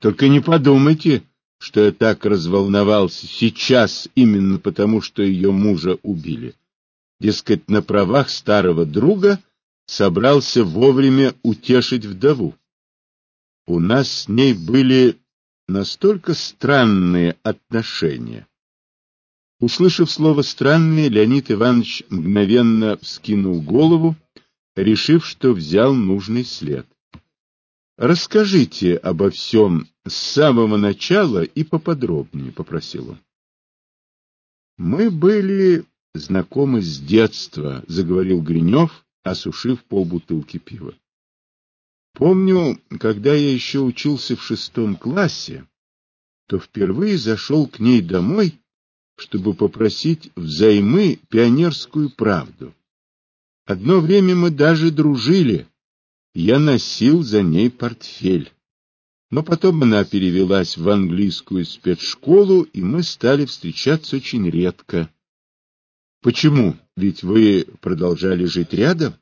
Только не подумайте, что я так разволновался сейчас именно потому, что ее мужа убили. Дескать, на правах старого друга собрался вовремя утешить вдову. У нас с ней были настолько странные отношения. Услышав слово «странные», Леонид Иванович мгновенно вскинул голову, решив, что взял нужный след. Расскажите обо всем с самого начала и поподробнее, — попросил он. Мы были знакомы с детства, — заговорил Гринев, осушив полбутылки пива. Помню, когда я еще учился в шестом классе, то впервые зашел к ней домой, чтобы попросить взаймы пионерскую правду. Одно время мы даже дружили, я носил за ней портфель. Но потом она перевелась в английскую спецшколу, и мы стали встречаться очень редко. Почему? Ведь вы продолжали жить рядом?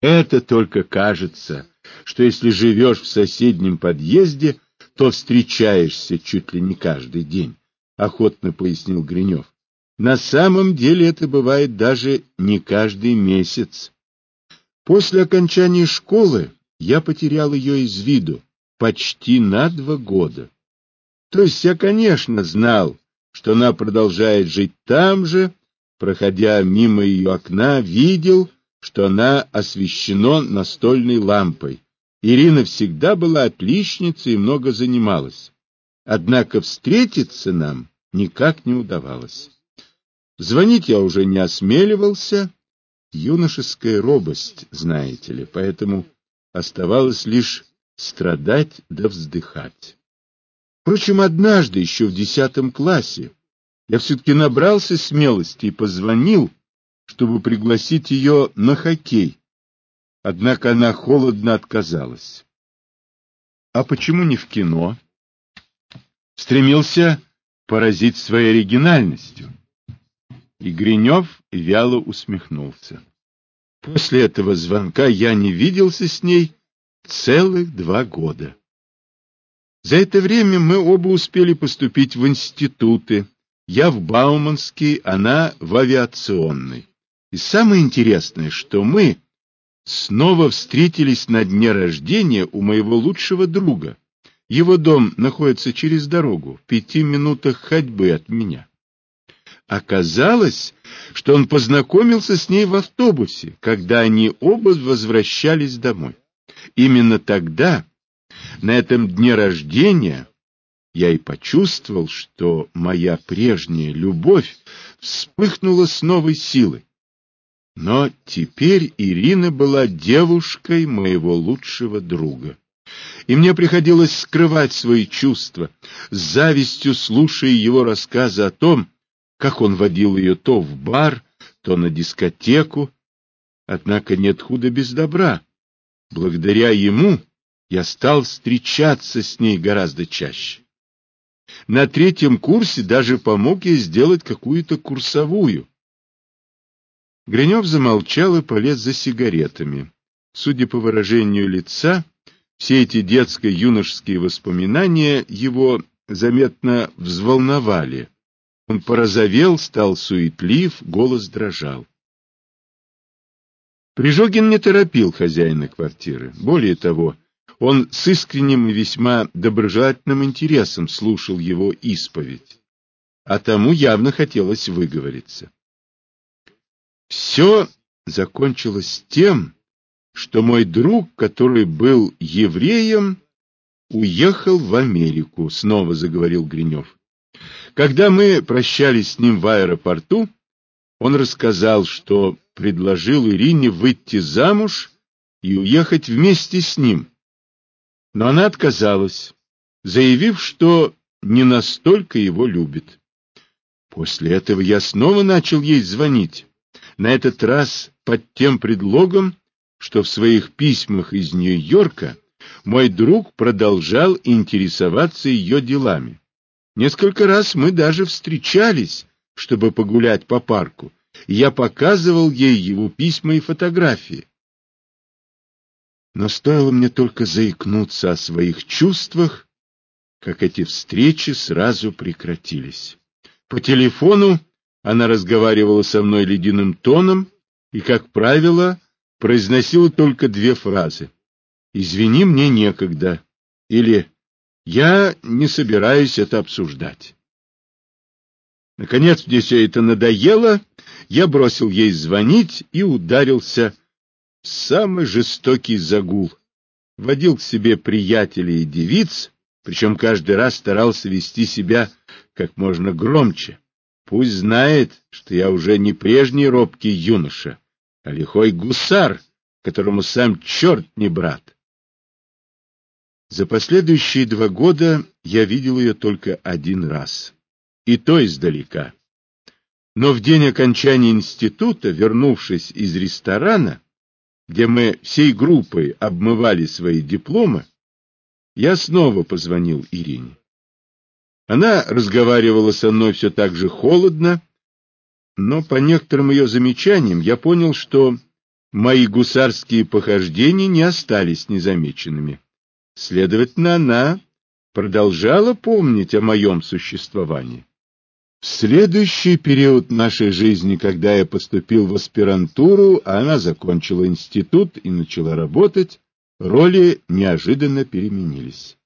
Это только кажется, что если живешь в соседнем подъезде, то встречаешься чуть ли не каждый день, — охотно пояснил Гринев. На самом деле это бывает даже не каждый месяц. После окончания школы я потерял ее из виду почти на два года. То есть я, конечно, знал, что она продолжает жить там же, проходя мимо ее окна, видел, что она освещена настольной лампой. Ирина всегда была отличницей и много занималась. Однако встретиться нам никак не удавалось. Звонить я уже не осмеливался, юношеская робость, знаете ли, поэтому оставалось лишь страдать да вздыхать. Впрочем, однажды, еще в десятом классе, я все-таки набрался смелости и позвонил, чтобы пригласить ее на хоккей. Однако она холодно отказалась. А почему не в кино? Стремился поразить своей оригинальностью. И Гринев вяло усмехнулся. После этого звонка я не виделся с ней целых два года. За это время мы оба успели поступить в институты. Я в Бауманский, она в авиационный. И самое интересное, что мы снова встретились на дне рождения у моего лучшего друга. Его дом находится через дорогу, в пяти минутах ходьбы от меня. Оказалось, что он познакомился с ней в автобусе, когда они оба возвращались домой. Именно тогда, на этом дне рождения, я и почувствовал, что моя прежняя любовь вспыхнула с новой силой. Но теперь Ирина была девушкой моего лучшего друга. И мне приходилось скрывать свои чувства, с завистью слушая его рассказы о том, как он водил ее то в бар, то на дискотеку. Однако нет худа без добра. Благодаря ему я стал встречаться с ней гораздо чаще. На третьем курсе даже помог ей сделать какую-то курсовую. Гринев замолчал и полез за сигаретами. Судя по выражению лица, все эти детско-юношеские воспоминания его заметно взволновали. Он порозовел, стал суетлив, голос дрожал. Прижогин не торопил хозяина квартиры. Более того, он с искренним и весьма доброжелательным интересом слушал его исповедь, а тому явно хотелось выговориться. Все закончилось тем, что мой друг, который был евреем, уехал в Америку, снова заговорил Гринев. Когда мы прощались с ним в аэропорту, он рассказал, что предложил Ирине выйти замуж и уехать вместе с ним. Но она отказалась, заявив, что не настолько его любит. После этого я снова начал ей звонить, на этот раз под тем предлогом, что в своих письмах из Нью-Йорка мой друг продолжал интересоваться ее делами. Несколько раз мы даже встречались, чтобы погулять по парку. Я показывал ей его письма и фотографии. Но стоило мне только заикнуться о своих чувствах, как эти встречи сразу прекратились. По телефону она разговаривала со мной ледяным тоном и, как правило, произносила только две фразы. «Извини, мне некогда» или «Я не собираюсь это обсуждать». Наконец мне все это надоело, я бросил ей звонить и ударился в самый жестокий загул. Водил к себе приятелей и девиц, причем каждый раз старался вести себя как можно громче. Пусть знает, что я уже не прежний робкий юноша, а лихой гусар, которому сам черт не брат. За последующие два года я видел ее только один раз, и то издалека. Но в день окончания института, вернувшись из ресторана, где мы всей группой обмывали свои дипломы, я снова позвонил Ирине. Она разговаривала со мной все так же холодно, но по некоторым ее замечаниям я понял, что мои гусарские похождения не остались незамеченными. Следовательно, она продолжала помнить о моем существовании. В следующий период нашей жизни, когда я поступил в аспирантуру, она закончила институт и начала работать, роли неожиданно переменились.